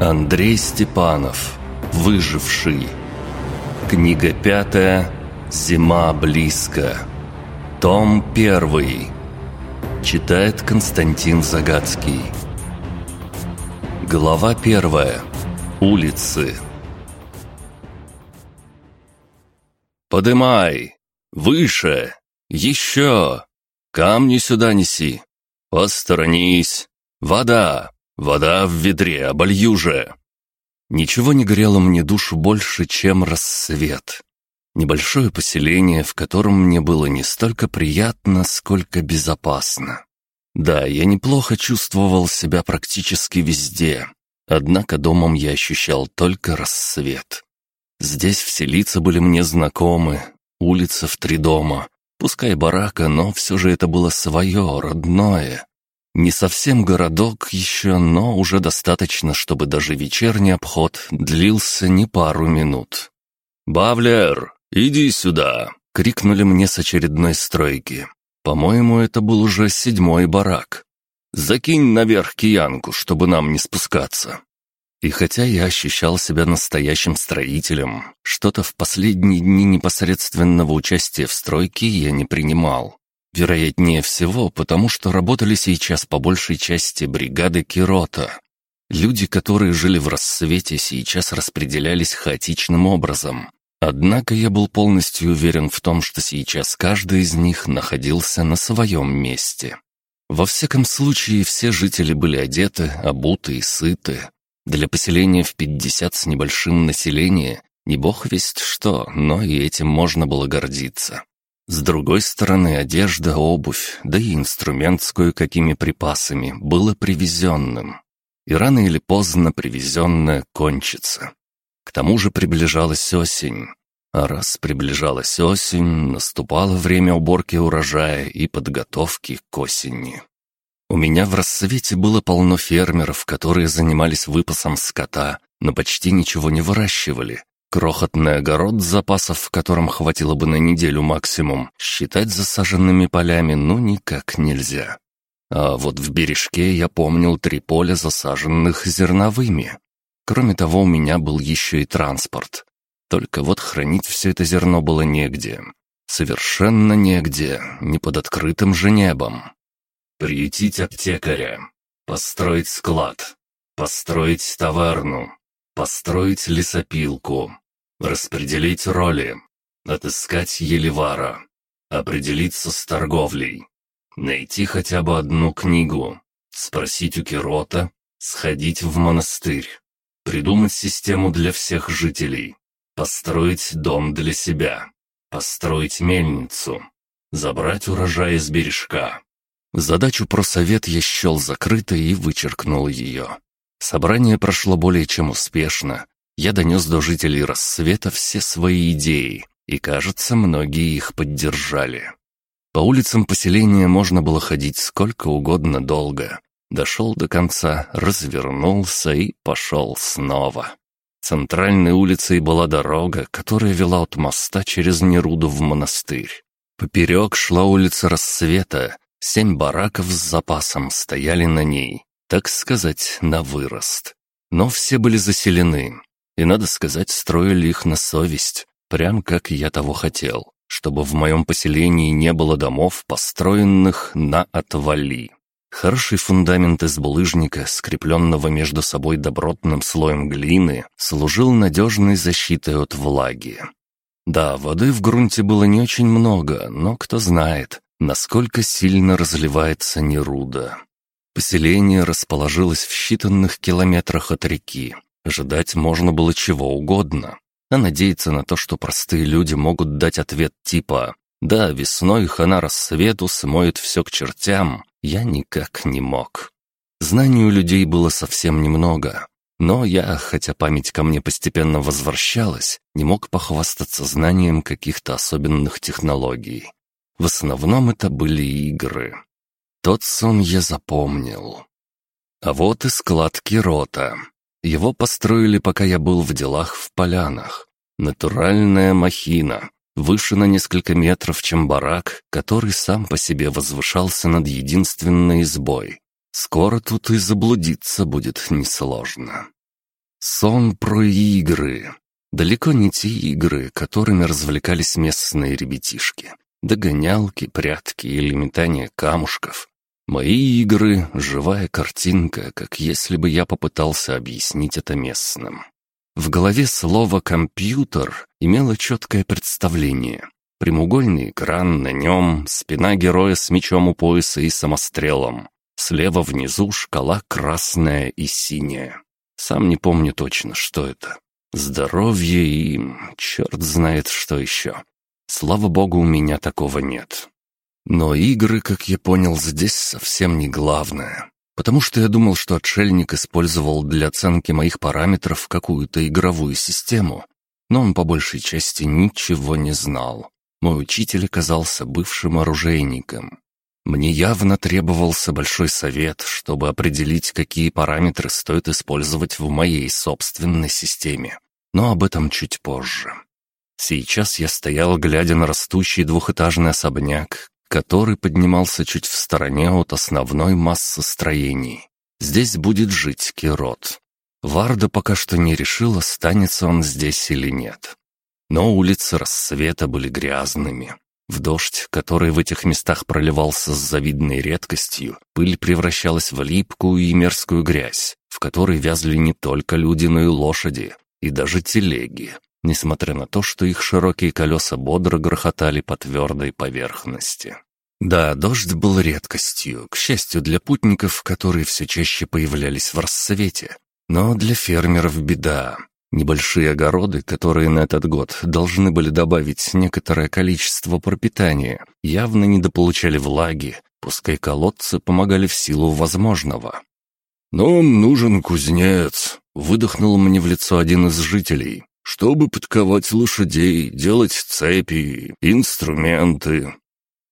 Андрей Степанов. Выживший. Книга пятая. Зима близко. Том первый. Читает Константин Загадский. Глава первая. Улицы. «Подымай! Выше! Еще! Камни сюда неси! Посторонись! Вода! Вода в ведре, оболью же!» Ничего не грело мне душу больше, чем рассвет. Небольшое поселение, в котором мне было не столько приятно, сколько безопасно. Да, я неплохо чувствовал себя практически везде, однако домом я ощущал только рассвет. Здесь все лица были мне знакомы, улица в три дома, пускай барака, но все же это было свое, родное. Не совсем городок еще, но уже достаточно, чтобы даже вечерний обход длился не пару минут. «Бавлер, иди сюда!» — крикнули мне с очередной стройки. По-моему, это был уже седьмой барак. «Закинь наверх киянку, чтобы нам не спускаться». И хотя я ощущал себя настоящим строителем, что-то в последние дни непосредственного участия в стройке я не принимал. Вероятнее всего, потому что работали сейчас по большей части бригады Кирота. Люди, которые жили в рассвете, сейчас распределялись хаотичным образом. Однако я был полностью уверен в том, что сейчас каждый из них находился на своем месте. Во всяком случае, все жители были одеты, обуты и сыты. Для поселения в 50 с небольшим населения не бог весть что, но и этим можно было гордиться. С другой стороны, одежда, обувь, да и инструмент с кое-какими припасами было привезенным. И рано или поздно привезенное кончится. К тому же приближалась осень. А раз приближалась осень, наступало время уборки урожая и подготовки к осени. У меня в рассвете было полно фермеров, которые занимались выпасом скота, но почти ничего не выращивали, Крохотный огород запасов, в котором хватило бы на неделю максимум, считать засаженными полями ну никак нельзя. А вот в бережке я помнил три поля, засаженных зерновыми. Кроме того, у меня был еще и транспорт. Только вот хранить все это зерно было негде. Совершенно негде, не под открытым же небом. Приютить аптекаря, построить склад, построить таверну, Построить лесопилку. Распределить роли. Отыскать Еливара. Определиться с торговлей. Найти хотя бы одну книгу. Спросить у Кирота. Сходить в монастырь. Придумать систему для всех жителей. Построить дом для себя. Построить мельницу. Забрать урожай из бережка. Задачу про совет я счел закрытой и вычеркнул ее. Собрание прошло более чем успешно. Я донес до жителей рассвета все свои идеи, и, кажется, многие их поддержали. По улицам поселения можно было ходить сколько угодно долго. Дошел до конца, развернулся и пошел снова. Центральной улицей была дорога, которая вела от моста через Неруду в монастырь. Поперек шла улица рассвета, семь бараков с запасом стояли на ней так сказать, на вырост. Но все были заселены, и, надо сказать, строили их на совесть, прям как я того хотел, чтобы в моем поселении не было домов, построенных на отвали. Хороший фундамент из булыжника, скрепленного между собой добротным слоем глины, служил надежной защитой от влаги. Да, воды в грунте было не очень много, но кто знает, насколько сильно разливается Неруда. Поселение расположилось в считанных километрах от реки. Ожидать можно было чего угодно. А надеяться на то, что простые люди могут дать ответ типа «Да, весной хана рассвету смоет все к чертям», я никак не мог. Знаний у людей было совсем немного. Но я, хотя память ко мне постепенно возвращалась, не мог похвастаться знанием каких-то особенных технологий. В основном это были игры. Тот сон я запомнил. А вот и склад Кирота. Его построили, пока я был в делах в полянах. Натуральная махина, выше на несколько метров, чем барак, который сам по себе возвышался над единственной избой. Скоро тут и заблудиться будет несложно. Сон про игры. Далеко не те игры, которыми развлекались местные ребятишки. Догонялки, прятки или метание камушков. Мои игры — живая картинка, как если бы я попытался объяснить это местным. В голове слово «компьютер» имело четкое представление. Прямоугольный экран, на нем спина героя с мечом у пояса и самострелом. Слева внизу шкала красная и синяя. Сам не помню точно, что это. Здоровье и... черт знает что еще. Слава богу, у меня такого нет. Но игры, как я понял, здесь совсем не главное. Потому что я думал, что отшельник использовал для оценки моих параметров какую-то игровую систему. Но он по большей части ничего не знал. Мой учитель оказался бывшим оружейником. Мне явно требовался большой совет, чтобы определить, какие параметры стоит использовать в моей собственной системе но об этом чуть позже. Сейчас я стоял, глядя на растущий двухэтажный особняк, который поднимался чуть в стороне от основной массы строений. Здесь будет жить Кирот. Варда пока что не решил, останется он здесь или нет. Но улицы рассвета были грязными. В дождь, который в этих местах проливался с завидной редкостью, пыль превращалась в липкую и мерзкую грязь, в которой вязли не только люди, но и лошади, и даже телеги, несмотря на то, что их широкие колеса бодро грохотали по твердой поверхности. Да, дождь был редкостью, к счастью для путников, которые все чаще появлялись в рассвете. Но для фермеров беда. Небольшие огороды, которые на этот год должны были добавить некоторое количество пропитания, явно недополучали влаги, пускай колодцы помогали в силу возможного. «Нам нужен кузнец», — выдохнул мне в лицо один из жителей, «чтобы подковать лошадей, делать цепи, инструменты».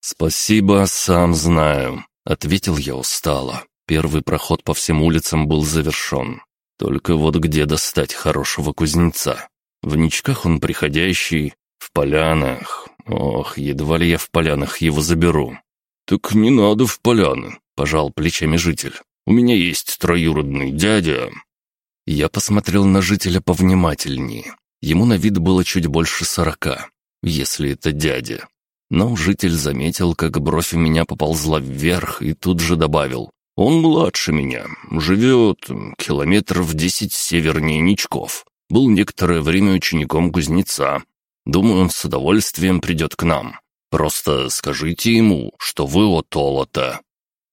«Спасибо, сам знаю», — ответил я устало. Первый проход по всем улицам был завершен. Только вот где достать хорошего кузнеца? В ничках он приходящий, в полянах. Ох, едва ли я в полянах его заберу. «Так не надо в поляны», — пожал плечами житель. У меня есть троюродный дядя». Я посмотрел на жителя повнимательнее. Ему на вид было чуть больше сорока, если это дядя. Но житель заметил, как бровь у меня поползла вверх и тут же добавил. «Он младше меня, живет километров десять севернее Ничков. Был некоторое время учеником кузнеца. Думаю, он с удовольствием придет к нам. Просто скажите ему, что вы от Олота,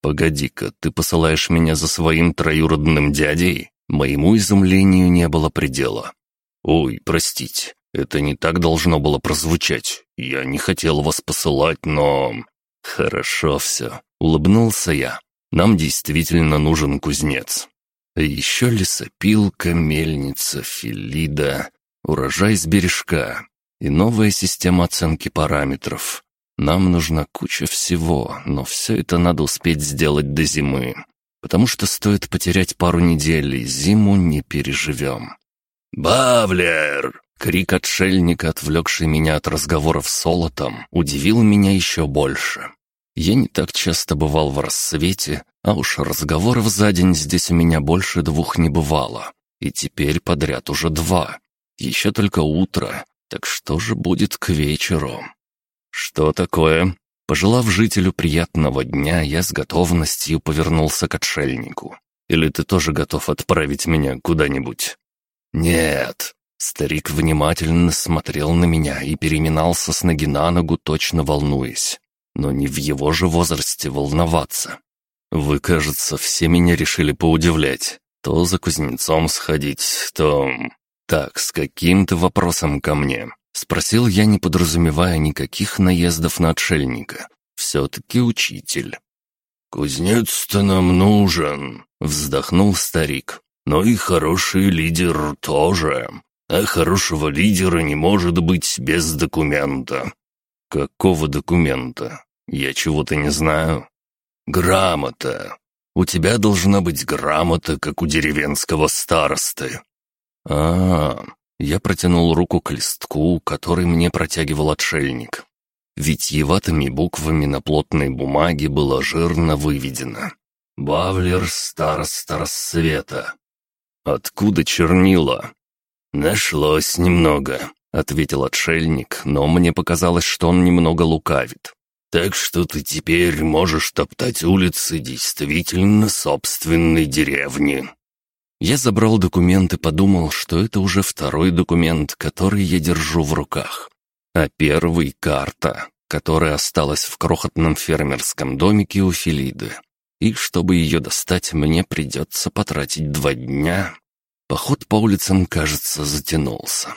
«Погоди-ка, ты посылаешь меня за своим троюродным дядей?» Моему изумлению не было предела. «Ой, простите, это не так должно было прозвучать. Я не хотел вас посылать, но...» «Хорошо все», — улыбнулся я. «Нам действительно нужен кузнец. А еще лесопилка, мельница, филида, урожай с бережка и новая система оценки параметров. Нам нужна куча всего, но все это надо успеть сделать до зимы, потому что стоит потерять пару недель, и зиму не переживем. «Бавлер!» Крик отшельника, отвлекший меня от разговоров с Солотом, удивил меня еще больше. Я не так часто бывал в рассвете, а уж разговоров за день здесь у меня больше двух не бывало. И теперь подряд уже два. Еще только утро, так что же будет к вечеру? «Что такое?» Пожелав жителю приятного дня, я с готовностью повернулся к отшельнику. «Или ты тоже готов отправить меня куда-нибудь?» «Нет». Старик внимательно смотрел на меня и переминался с ноги на ногу, точно волнуясь. Но не в его же возрасте волноваться. «Вы, кажется, все меня решили поудивлять. То за кузнецом сходить, то...» «Так, с каким-то вопросом ко мне. Спросил я, не подразумевая никаких наездов на отшельника. Все-таки учитель. «Кузнец-то нам нужен», — вздохнул старик. «Но и хороший лидер тоже. А хорошего лидера не может быть без документа». «Какого документа? Я чего-то не знаю». «Грамота. У тебя должна быть грамота, как у деревенского старосты». «А, я протянул руку к листку, который мне протягивал отшельник. Витьеватыми буквами на плотной бумаге было жирно выведено. «Бавлер староста рассвета». «Откуда чернила?» «Нашлось немного», — ответил отшельник, но мне показалось, что он немного лукавит. «Так что ты теперь можешь топтать улицы действительно собственной деревни». Я забрал документ и подумал, что это уже второй документ, который я держу в руках. А первый — карта, которая осталась в крохотном фермерском домике у Филиды. И чтобы ее достать, мне придется потратить два дня. Поход по улицам, кажется, затянулся.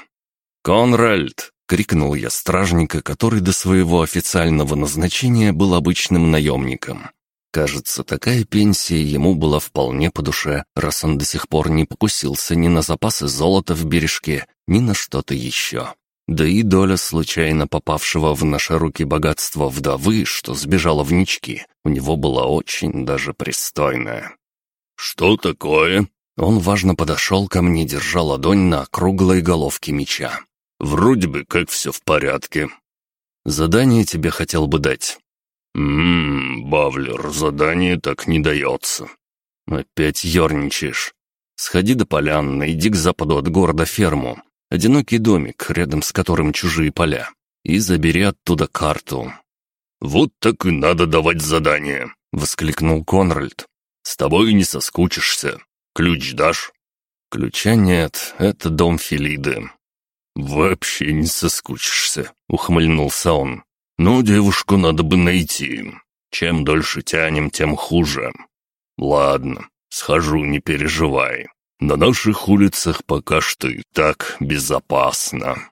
«Конральд!» — крикнул я стражника, который до своего официального назначения был обычным наемником. Кажется, такая пенсия ему была вполне по душе, раз он до сих пор не покусился ни на запасы золота в бережке, ни на что-то еще. Да и доля случайно попавшего в наши руки богатства вдовы, что сбежала в нички, у него была очень даже пристойная. «Что такое?» Он важно подошел ко мне, держа ладонь на круглой головке меча. «Вроде бы как все в порядке». «Задание тебе хотел бы дать». «Ммм, Бавлер, задание так не дается». «Опять ерничаешь. Сходи до полян, иди к западу от города ферму. Одинокий домик, рядом с которым чужие поля. И забери оттуда карту». «Вот так и надо давать задание», — воскликнул Конральд. «С тобой не соскучишься. Ключ дашь?» «Ключа нет, это дом Филиды». «Вообще не соскучишься», — ухмыльнулся он. «Но девушку надо бы найти. Чем дольше тянем, тем хуже. Ладно, схожу, не переживай. На наших улицах пока что и так безопасно.